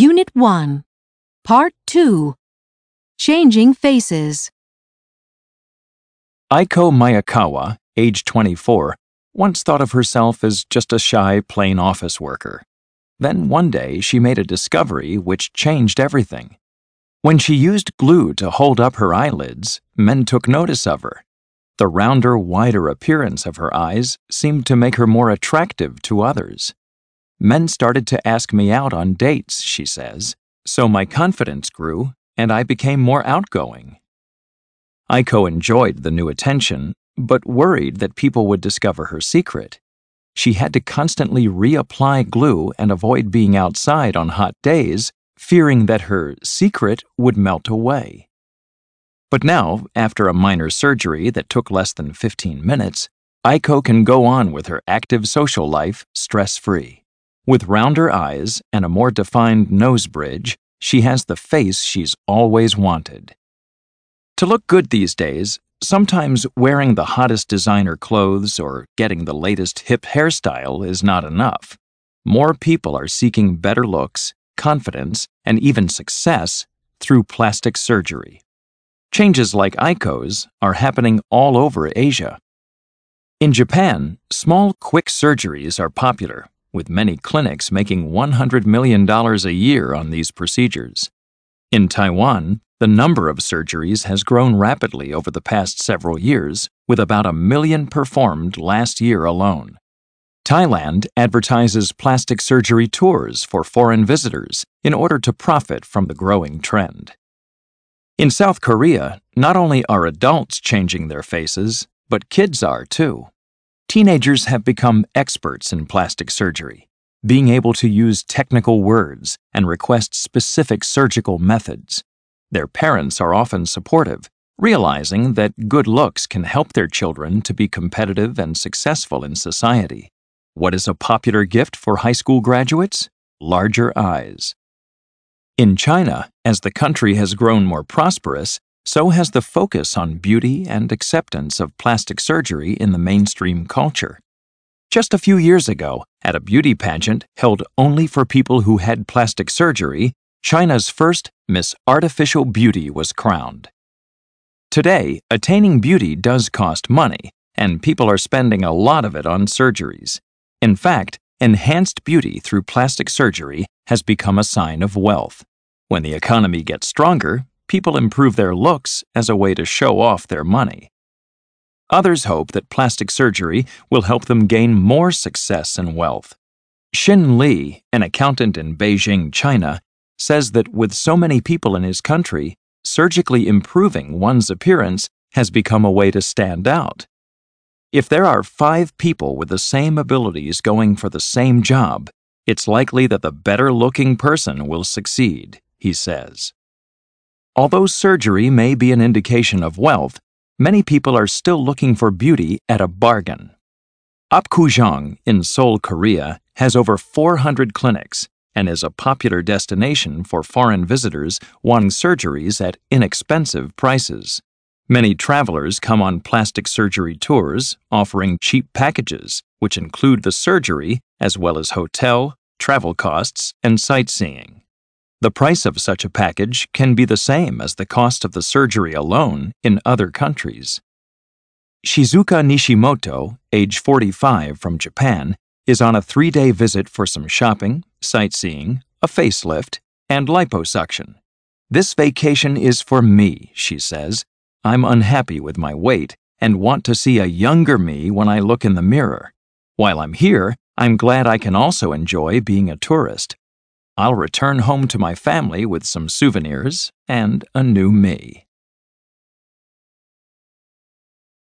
Unit 1, Part 2 Changing Faces. Aiko Mayakawa, age 24, once thought of herself as just a shy, plain office worker. Then one day she made a discovery which changed everything. When she used glue to hold up her eyelids, men took notice of her. The rounder, wider appearance of her eyes seemed to make her more attractive to others. Men started to ask me out on dates, she says, so my confidence grew and I became more outgoing. Aiko enjoyed the new attention, but worried that people would discover her secret. She had to constantly reapply glue and avoid being outside on hot days, fearing that her secret would melt away. But now, after a minor surgery that took less than 15 minutes, Aiko can go on with her active social life stress free. With rounder eyes and a more defined nose bridge, she has the face she's always wanted. To look good these days, sometimes wearing the hottest designer clothes or getting the latest hip hairstyle is not enough. More people are seeking better looks, confidence, and even success through plastic surgery. Changes like Aiko's are happening all over Asia. In Japan, small, quick surgeries are popular with many clinics making $100 million a year on these procedures. In Taiwan, the number of surgeries has grown rapidly over the past several years, with about a million performed last year alone. Thailand advertises plastic surgery tours for foreign visitors in order to profit from the growing trend. In South Korea, not only are adults changing their faces, but kids are too. Teenagers have become experts in plastic surgery, being able to use technical words and request specific surgical methods. Their parents are often supportive, realizing that good looks can help their children to be competitive and successful in society. What is a popular gift for high school graduates? Larger eyes. In China, as the country has grown more prosperous, so has the focus on beauty and acceptance of plastic surgery in the mainstream culture. Just a few years ago, at a beauty pageant held only for people who had plastic surgery, China's first Miss Artificial Beauty was crowned. Today, attaining beauty does cost money, and people are spending a lot of it on surgeries. In fact, enhanced beauty through plastic surgery has become a sign of wealth. When the economy gets stronger, people improve their looks as a way to show off their money. Others hope that plastic surgery will help them gain more success and wealth. Xin Li, an accountant in Beijing, China, says that with so many people in his country, surgically improving one's appearance has become a way to stand out. If there are five people with the same abilities going for the same job, it's likely that the better looking person will succeed, he says. Although surgery may be an indication of wealth, many people are still looking for beauty at a bargain. Apgujeong in Seoul, Korea, has over 400 clinics and is a popular destination for foreign visitors wanting surgeries at inexpensive prices. Many travelers come on plastic surgery tours offering cheap packages, which include the surgery as well as hotel, travel costs, and sightseeing. The price of such a package can be the same as the cost of the surgery alone in other countries. Shizuka Nishimoto, age 45 from Japan, is on a three day visit for some shopping, sightseeing, a facelift, and liposuction. This vacation is for me, she says. I'm unhappy with my weight and want to see a younger me when I look in the mirror. While I'm here, I'm glad I can also enjoy being a tourist. I'll return home to my family with some souvenirs and a new me.